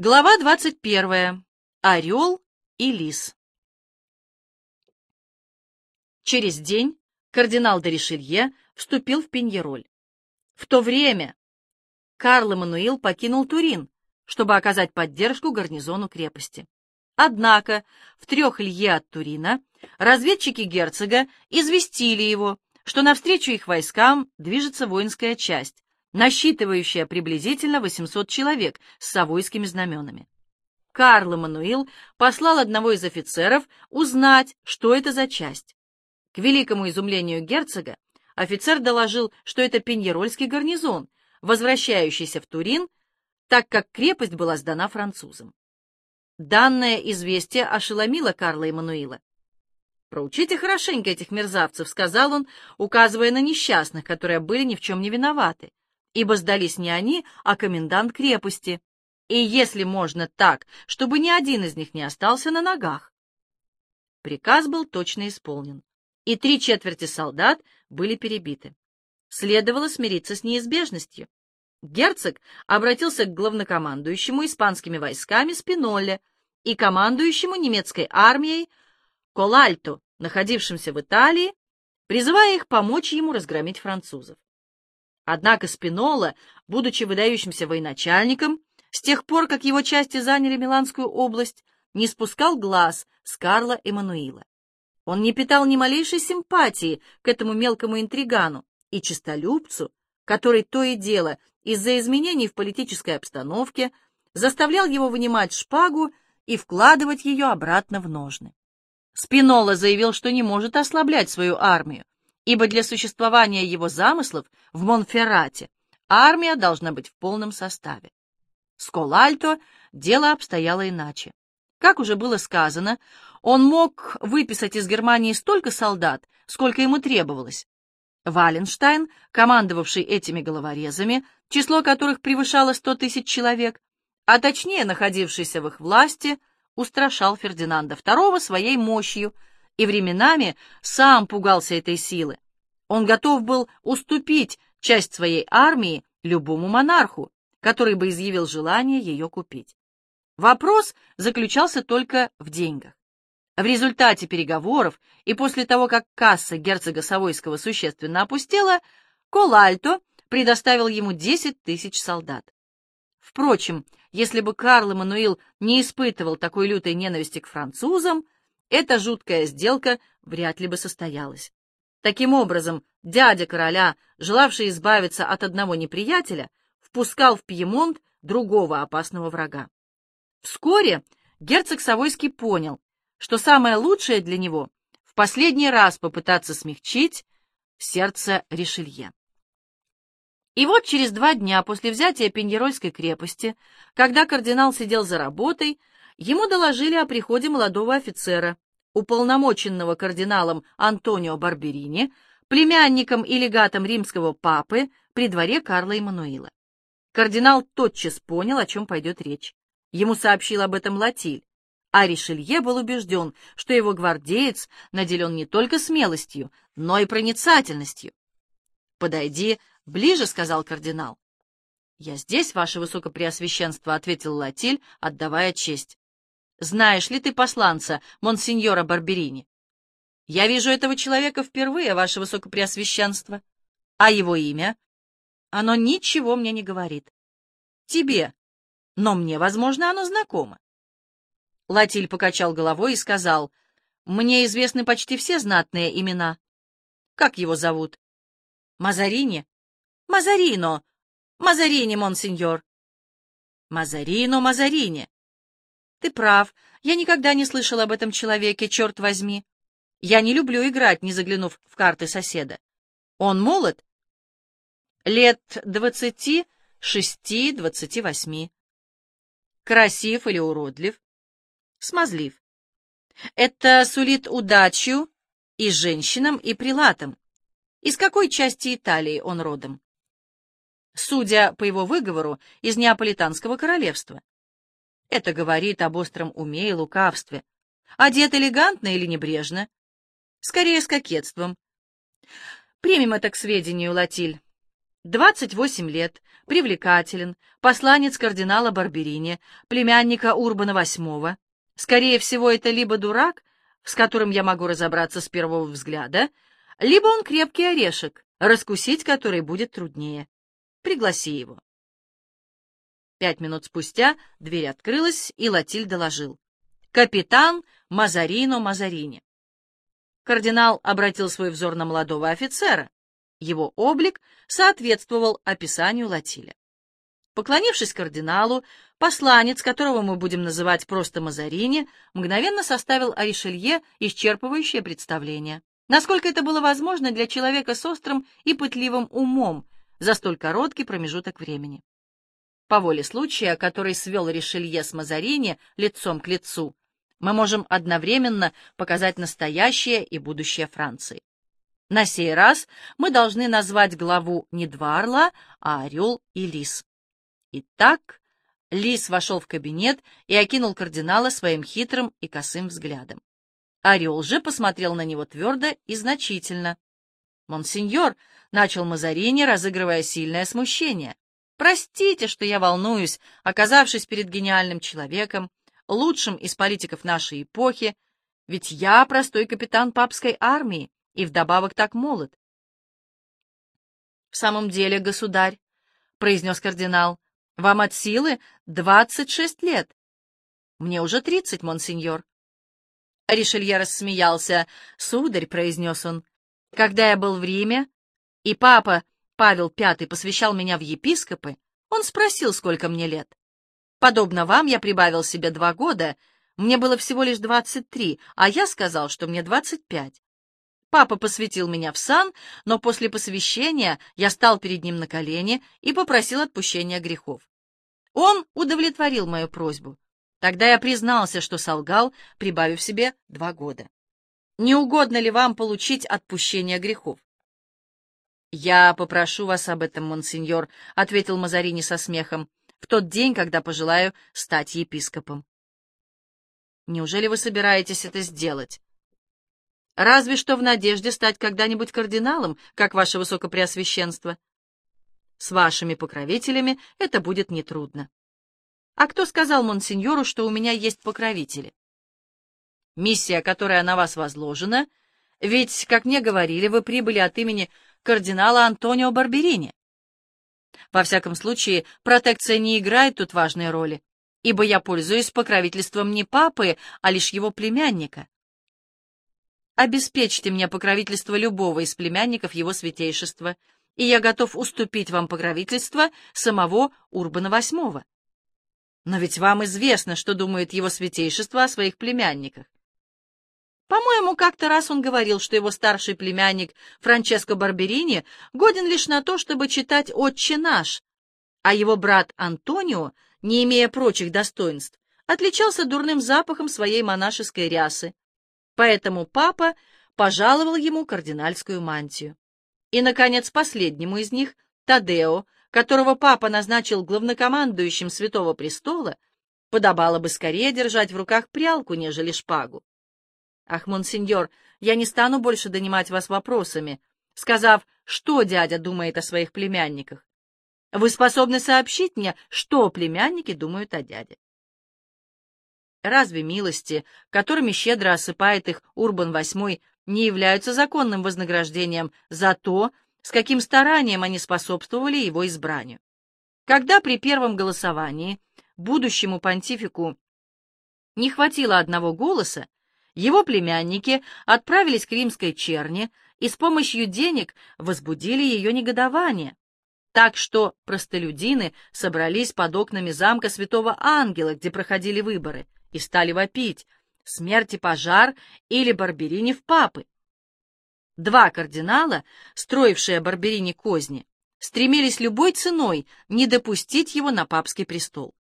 Глава 21. Орел и лис. Через день кардинал де Ришелье вступил в Пеньероль. В то время Карл Эммануил покинул Турин, чтобы оказать поддержку гарнизону крепости. Однако в трех лье от Турина разведчики герцога известили его, что навстречу их войскам движется воинская часть, насчитывающая приблизительно 800 человек с савойскими знаменами. Карл Эммануил послал одного из офицеров узнать, что это за часть. К великому изумлению герцога офицер доложил, что это Пеньерольский гарнизон, возвращающийся в Турин, так как крепость была сдана французам. Данное известие ошеломило Карла Эммануила. «Проучите хорошенько этих мерзавцев», — сказал он, указывая на несчастных, которые были ни в чем не виноваты, ибо сдались не они, а комендант крепости, и если можно так, чтобы ни один из них не остался на ногах. Приказ был точно исполнен, и три четверти солдат были перебиты. Следовало смириться с неизбежностью. Герцог обратился к главнокомандующему испанскими войсками Спинолле и командующему немецкой армией Колальто, находившимся в Италии, призывая их помочь ему разгромить французов. Однако Спинола, будучи выдающимся военачальником, с тех пор, как его части заняли Миланскую область, не спускал глаз с Карла Эммануила. Он не питал ни малейшей симпатии к этому мелкому интригану и честолюбцу, который то и дело из-за изменений в политической обстановке заставлял его вынимать шпагу и вкладывать ее обратно в ножны. Спинола заявил, что не может ослаблять свою армию, ибо для существования его замыслов в Монферрате армия должна быть в полном составе. С Колальто дело обстояло иначе. Как уже было сказано, он мог выписать из Германии столько солдат, сколько ему требовалось. Валенштайн, командовавший этими головорезами, число которых превышало сто тысяч человек, а точнее находившийся в их власти, устрашал Фердинанда II своей мощью и временами сам пугался этой силы. Он готов был уступить часть своей армии любому монарху, который бы изъявил желание ее купить. Вопрос заключался только в деньгах. В результате переговоров и после того, как касса герцога Савойского существенно опустела, Колальто предоставил ему 10 тысяч солдат. Впрочем, если бы Карл Эммануил не испытывал такой лютой ненависти к французам, эта жуткая сделка вряд ли бы состоялась. Таким образом, дядя короля, желавший избавиться от одного неприятеля, впускал в Пьемонт другого опасного врага. Вскоре герцог Савойский понял, что самое лучшее для него — в последний раз попытаться смягчить сердце Ришелье. И вот через два дня после взятия Пеньерольской крепости, когда кардинал сидел за работой, Ему доложили о приходе молодого офицера, уполномоченного кардиналом Антонио Барберини, племянником и легатом римского папы при дворе Карла Эммануила. Кардинал тотчас понял, о чем пойдет речь. Ему сообщил об этом Латиль, а Ришелье был убежден, что его гвардеец наделен не только смелостью, но и проницательностью. «Подойди ближе», — сказал кардинал. «Я здесь, ваше высокопреосвященство», — ответил Латиль, отдавая честь. Знаешь ли ты посланца, монсеньора Барберини? Я вижу этого человека впервые, ваше высокопреосвященство. А его имя? Оно ничего мне не говорит. Тебе. Но мне, возможно, оно знакомо. Латиль покачал головой и сказал, «Мне известны почти все знатные имена. Как его зовут?» «Мазарини?» «Мазарино! Мазарини, монсеньор!» «Мазарино, Мазарини!» Ты прав. Я никогда не слышал об этом человеке, черт возьми. Я не люблю играть, не заглянув в карты соседа. Он молод? Лет двадцати шести, двадцати восьми. Красив или уродлив? Смазлив. Это сулит удачу и женщинам, и прилатам. Из какой части Италии он родом? Судя по его выговору, из Неаполитанского королевства. Это говорит об остром уме и лукавстве. Одет элегантно или небрежно? Скорее, с кокетством. Примем это к сведению, Латиль. 28 лет, привлекателен, посланец кардинала Барберини, племянника Урбана VIII. Скорее всего, это либо дурак, с которым я могу разобраться с первого взгляда, либо он крепкий орешек, раскусить который будет труднее. Пригласи его. Пять минут спустя дверь открылась, и Латиль доложил. «Капитан Мазарино Мазарини». Кардинал обратил свой взор на молодого офицера. Его облик соответствовал описанию Латиля. Поклонившись кардиналу, посланец, которого мы будем называть просто Мазарини, мгновенно составил о Ришелье исчерпывающее представление. Насколько это было возможно для человека с острым и пытливым умом за столь короткий промежуток времени. По воле случая, который свел Ришелье с Мазарини лицом к лицу, мы можем одновременно показать настоящее и будущее Франции. На сей раз мы должны назвать главу не два орла, а орел и лис. Итак, лис вошел в кабинет и окинул кардинала своим хитрым и косым взглядом. Орел же посмотрел на него твердо и значительно. «Монсеньор», — начал Мазарини, разыгрывая сильное смущение, — «простите, что я волнуюсь, оказавшись перед гениальным человеком, лучшим из политиков нашей эпохи, ведь я простой капитан папской армии и вдобавок так молод». «В самом деле, государь», — произнес кардинал, — «вам от силы двадцать шесть лет». «Мне уже тридцать, монсеньор». Ришелье рассмеялся. «Сударь», — произнес он, — «когда я был в Риме, и папа Павел V посвящал меня в епископы, он спросил, сколько мне лет. Подобно вам, я прибавил себе два года, мне было всего лишь двадцать три, а я сказал, что мне двадцать пять. Папа посвятил меня в сан, но после посвящения я стал перед ним на колени и попросил отпущения грехов. Он удовлетворил мою просьбу. Тогда я признался, что солгал, прибавив себе два года. Не угодно ли вам получить отпущение грехов? «Я попрошу вас об этом, монсеньор», — ответил Мазарини со смехом, «в тот день, когда пожелаю стать епископом». «Неужели вы собираетесь это сделать?» «Разве что в надежде стать когда-нибудь кардиналом, как ваше высокопреосвященство. С вашими покровителями это будет нетрудно». А кто сказал монсеньору, что у меня есть покровители? Миссия, которая на вас возложена, ведь, как мне говорили, вы прибыли от имени кардинала Антонио Барберини. Во всяком случае, протекция не играет тут важной роли, ибо я пользуюсь покровительством не папы, а лишь его племянника. Обеспечьте мне покровительство любого из племянников его святейшества, и я готов уступить вам покровительство самого Урбана VIII. Но ведь вам известно, что думает его святейшество о своих племянниках. По-моему, как-то раз он говорил, что его старший племянник Франческо Барберини годен лишь на то, чтобы читать «Отче наш», а его брат Антонио, не имея прочих достоинств, отличался дурным запахом своей монашеской рясы. Поэтому папа пожаловал ему кардинальскую мантию. И, наконец, последнему из них, Тадео, которого папа назначил главнокомандующим Святого Престола, подобало бы скорее держать в руках прялку, нежели шпагу. Ах, монсеньор, я не стану больше донимать вас вопросами, сказав, что дядя думает о своих племянниках. Вы способны сообщить мне, что племянники думают о дяде. Разве милости, которыми щедро осыпает их Урбан VIII, не являются законным вознаграждением за то, с каким старанием они способствовали его избранию. Когда при первом голосовании будущему понтифику не хватило одного голоса, его племянники отправились к римской черни и с помощью денег возбудили ее негодование, так что простолюдины собрались под окнами замка Святого Ангела, где проходили выборы, и стали вопить «Смерть и пожар» или «Барберини в папы». Два кардинала, строившие Барберини козни, стремились любой ценой не допустить его на папский престол.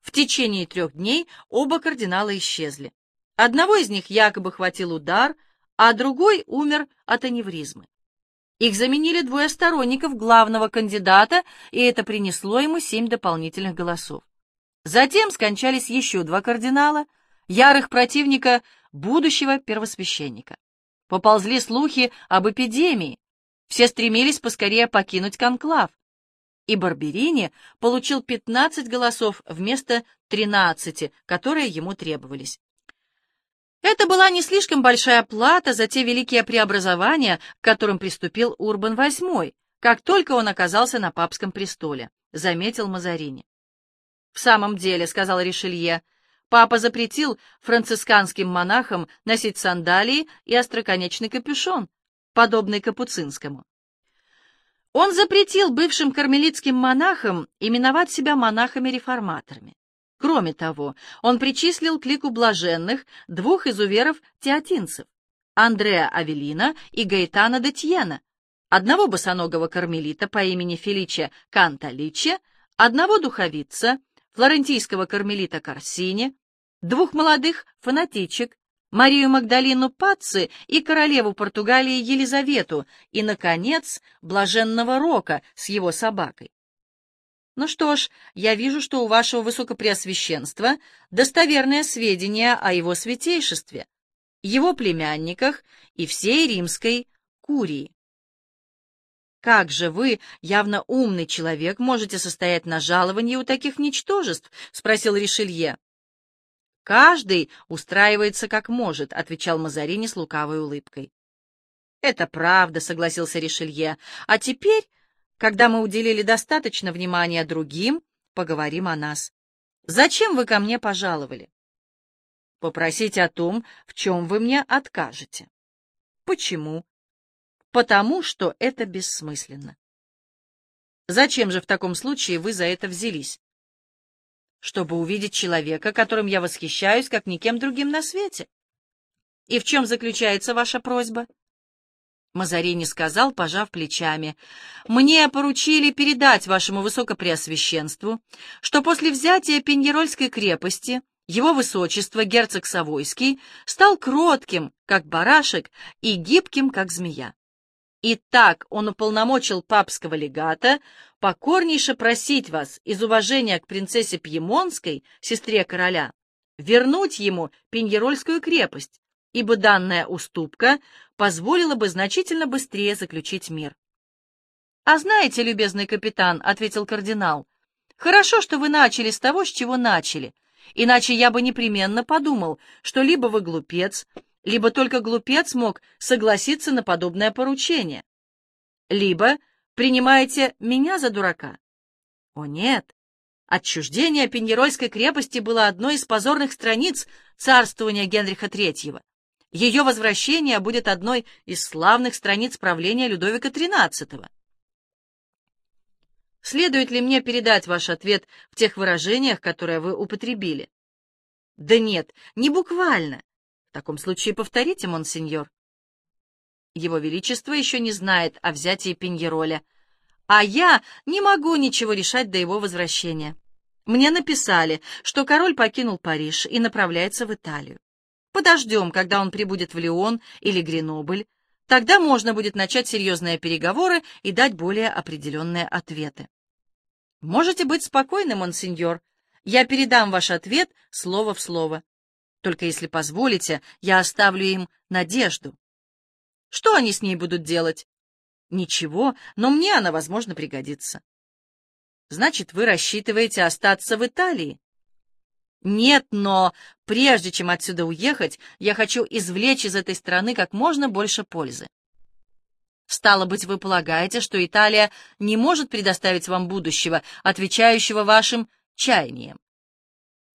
В течение трех дней оба кардинала исчезли. Одного из них якобы хватил удар, а другой умер от аневризмы. Их заменили двое сторонников главного кандидата, и это принесло ему семь дополнительных голосов. Затем скончались еще два кардинала, ярых противника будущего первосвященника. Поползли слухи об эпидемии. Все стремились поскорее покинуть конклав, и Барберини получил 15 голосов вместо 13, которые ему требовались. Это была не слишком большая плата за те великие преобразования, к которым приступил Урбан VIII, как только он оказался на папском престоле, заметил Мазарини. «В самом деле», — сказал Ришелье, — «папа запретил францисканским монахам носить сандалии и остроконечный капюшон, подобный капуцинскому. Он запретил бывшим кармелитским монахам именовать себя монахами-реформаторами. Кроме того, он причислил к лику блаженных двух изуверов-теотинцев — Андреа Авелина и Гаэтана де Тьена, одного босоногого кармелита по имени Феличе Канталиче, одного духовица, флорентийского кармелита Корсини, двух молодых фанатичек, Марию Магдалину Пацци и королеву Португалии Елизавету, и, наконец, блаженного Рока с его собакой. Ну что ж, я вижу, что у вашего высокопреосвященства достоверные сведения о его святейшестве, его племянниках и всей римской курии. Как же вы, явно умный человек, можете состоять на жаловании у таких ничтожеств? — спросил Ришелье. «Каждый устраивается как может», — отвечал Мазарини с лукавой улыбкой. «Это правда», — согласился Ришелье. «А теперь, когда мы уделили достаточно внимания другим, поговорим о нас. Зачем вы ко мне пожаловали?» «Попросить о том, в чем вы мне откажете». «Почему?» «Потому что это бессмысленно». «Зачем же в таком случае вы за это взялись?» чтобы увидеть человека, которым я восхищаюсь, как никем другим на свете. И в чем заключается ваша просьба? Мазарини сказал, пожав плечами, «Мне поручили передать вашему высокопреосвященству, что после взятия Пеньерольской крепости его высочество, герцог Савойский, стал кротким, как барашек, и гибким, как змея. И так он уполномочил папского легата покорнейше просить вас из уважения к принцессе Пьемонской, сестре короля, вернуть ему Пеньерольскую крепость, ибо данная уступка позволила бы значительно быстрее заключить мир. «А знаете, любезный капитан», — ответил кардинал, — «хорошо, что вы начали с того, с чего начали, иначе я бы непременно подумал, что либо вы глупец, либо только глупец мог согласиться на подобное поручение, либо принимаете меня за дурака. О нет, отчуждение Пеньерольской крепости было одной из позорных страниц царствования Генриха III. Ее возвращение будет одной из славных страниц правления Людовика XIII. Следует ли мне передать ваш ответ в тех выражениях, которые вы употребили? Да нет, не буквально. В таком случае повторите, монсеньор. Его Величество еще не знает о взятии Пеньероля, а я не могу ничего решать до его возвращения. Мне написали, что король покинул Париж и направляется в Италию. Подождем, когда он прибудет в Лион или Гренобль. Тогда можно будет начать серьезные переговоры и дать более определенные ответы. Можете быть спокойны, монсеньор. Я передам ваш ответ слово в слово. Только если позволите, я оставлю им надежду. Что они с ней будут делать? Ничего, но мне она, возможно, пригодится. Значит, вы рассчитываете остаться в Италии? Нет, но прежде чем отсюда уехать, я хочу извлечь из этой страны как можно больше пользы. Стало быть, вы полагаете, что Италия не может предоставить вам будущего, отвечающего вашим чаяниям?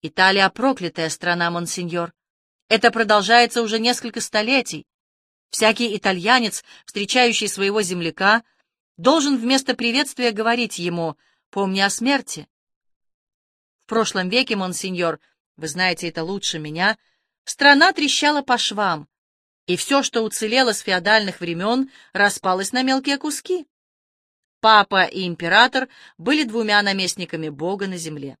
Италия — проклятая страна, монсеньор. Это продолжается уже несколько столетий. Всякий итальянец, встречающий своего земляка, должен вместо приветствия говорить ему «помни о смерти». Прошлом веке, монсеньор, вы знаете это лучше меня, страна трещала по швам, и все, что уцелело с феодальных времен, распалось на мелкие куски. Папа и император были двумя наместниками Бога на земле.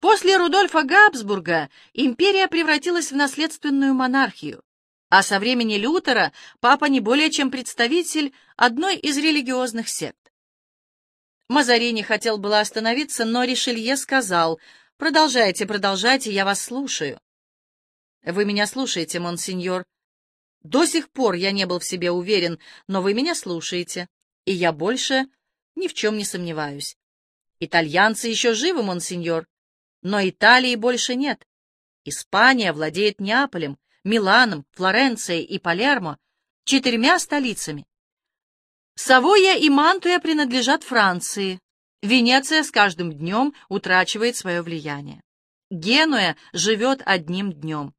После Рудольфа Габсбурга империя превратилась в наследственную монархию, а со времени Лютера папа не более чем представитель одной из религиозных сект. Мазарини хотел было остановиться, но Ришелье сказал, «Продолжайте, продолжайте, я вас слушаю». «Вы меня слушаете, монсеньор. До сих пор я не был в себе уверен, но вы меня слушаете, и я больше ни в чем не сомневаюсь. Итальянцы еще живы, монсеньор, но Италии больше нет. Испания владеет Неаполем, Миланом, Флоренцией и Палермо, четырьмя столицами. Савойя и Мантуя принадлежат Франции. Венеция с каждым днем утрачивает свое влияние. Генуя живет одним днем.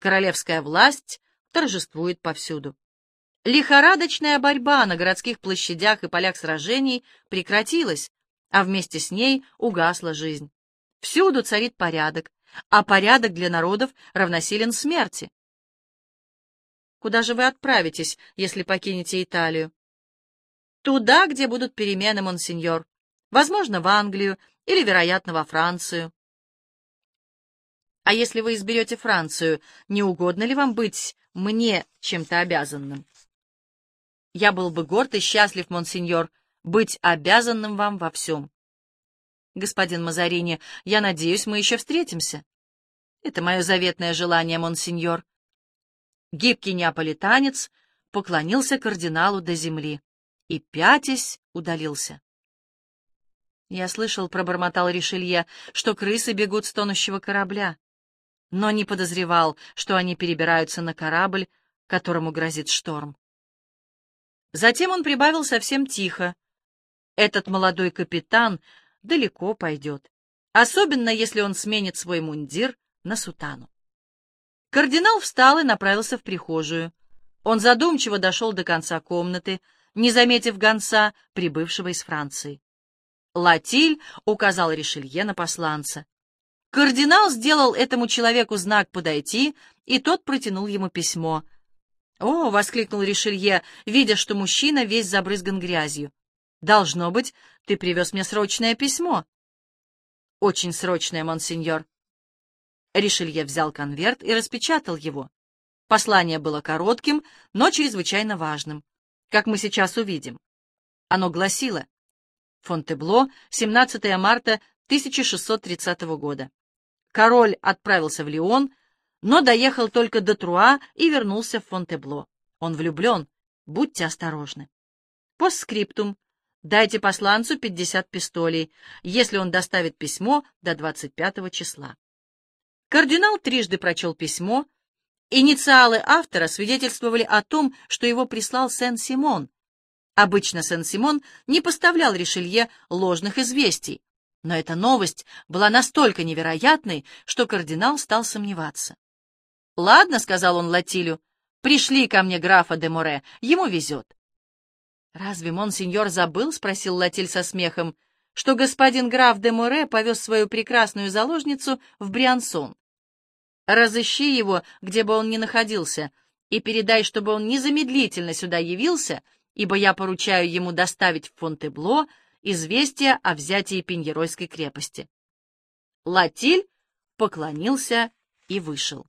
Королевская власть торжествует повсюду. Лихорадочная борьба на городских площадях и полях сражений прекратилась, а вместе с ней угасла жизнь. Всюду царит порядок, а порядок для народов равносилен смерти. Куда же вы отправитесь, если покинете Италию? Туда, где будут перемены, монсеньор. Возможно, в Англию или, вероятно, во Францию. А если вы изберете Францию, не угодно ли вам быть мне чем-то обязанным? Я был бы горд и счастлив, монсеньор, быть обязанным вам во всем. Господин Мазарини, я надеюсь, мы еще встретимся. Это мое заветное желание, монсеньор. Гибкий неаполитанец поклонился кардиналу до земли и, пятясь, удалился. Я слышал, пробормотал Ришелье, что крысы бегут с тонущего корабля, но не подозревал, что они перебираются на корабль, которому грозит шторм. Затем он прибавил совсем тихо. Этот молодой капитан далеко пойдет, особенно если он сменит свой мундир на сутану. Кардинал встал и направился в прихожую. Он задумчиво дошел до конца комнаты, не заметив гонца, прибывшего из Франции. Латиль указал Ришелье на посланца. Кардинал сделал этому человеку знак подойти, и тот протянул ему письмо — «О!» — воскликнул Ришелье, видя, что мужчина весь забрызган грязью. «Должно быть, ты привез мне срочное письмо». «Очень срочное, монсеньор». Ришелье взял конверт и распечатал его. Послание было коротким, но чрезвычайно важным, как мы сейчас увидим. Оно гласило «Фонтебло, 17 марта 1630 года. Король отправился в Лион, но доехал только до Труа и вернулся в Фонтебло. Он влюблен. Будьте осторожны. Постскриптум. Дайте посланцу 50 пистолей, если он доставит письмо до 25 числа. Кардинал трижды прочел письмо. Инициалы автора свидетельствовали о том, что его прислал Сен-Симон. Обычно Сен-Симон не поставлял Ришелье ложных известий, но эта новость была настолько невероятной, что кардинал стал сомневаться. «Ладно», — сказал он Латилю, — «пришли ко мне графа де Море, ему везет». «Разве монсеньор забыл?» — спросил Латиль со смехом, что господин граф де Море повез свою прекрасную заложницу в Бриансон. «Разыщи его, где бы он ни находился, и передай, чтобы он незамедлительно сюда явился, ибо я поручаю ему доставить в Фонтебло известие о взятии Пеньеройской крепости». Латиль поклонился и вышел.